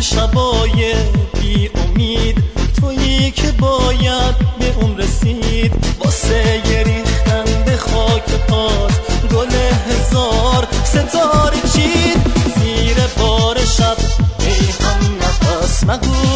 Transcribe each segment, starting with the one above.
شبای بی امید. تویی که باید به اون رسید. واسه یه ریختن به خاک پات گل هزار ستاره چید. زیر بار شب ای هم نفس. مگو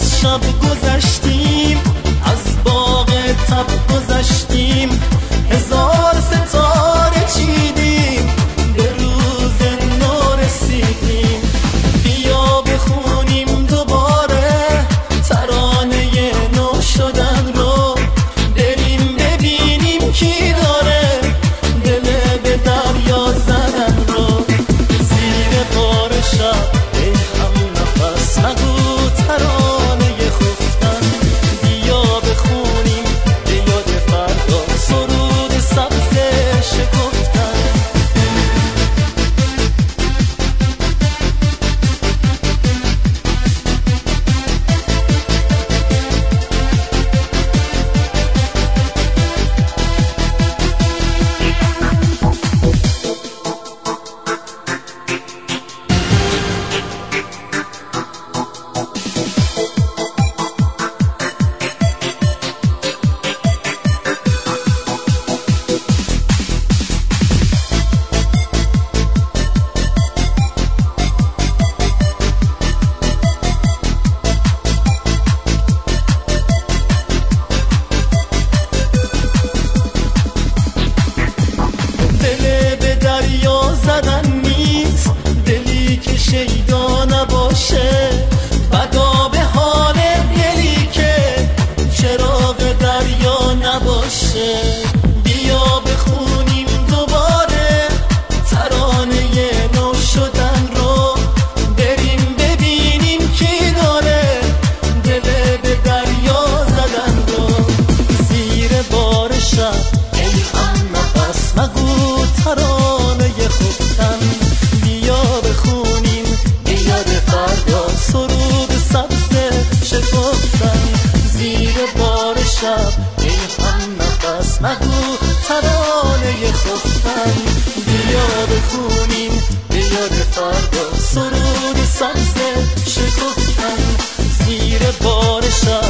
از شب گذشتیم از باغ تب share. پس مگو ترانه خفتن بیا بخونیم به یاد فردا. سرود سبز شکفتن. زیر بار شب